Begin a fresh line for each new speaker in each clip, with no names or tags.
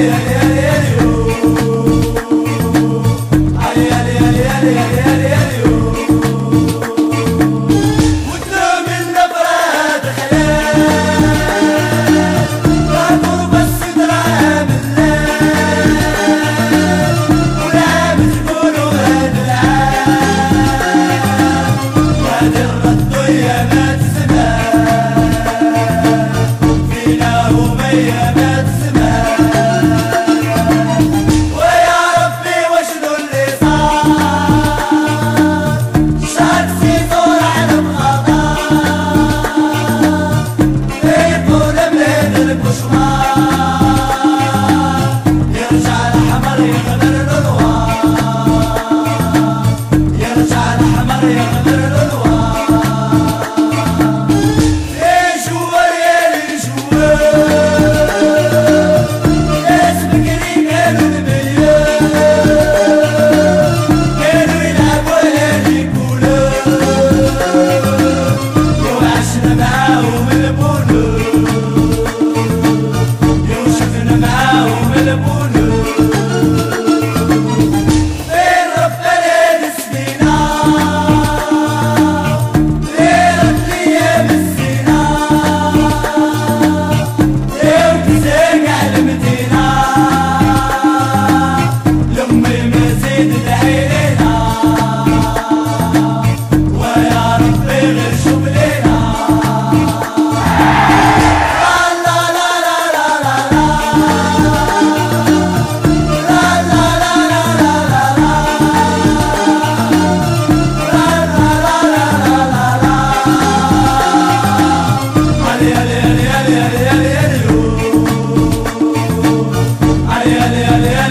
yeah, yeah.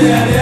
querer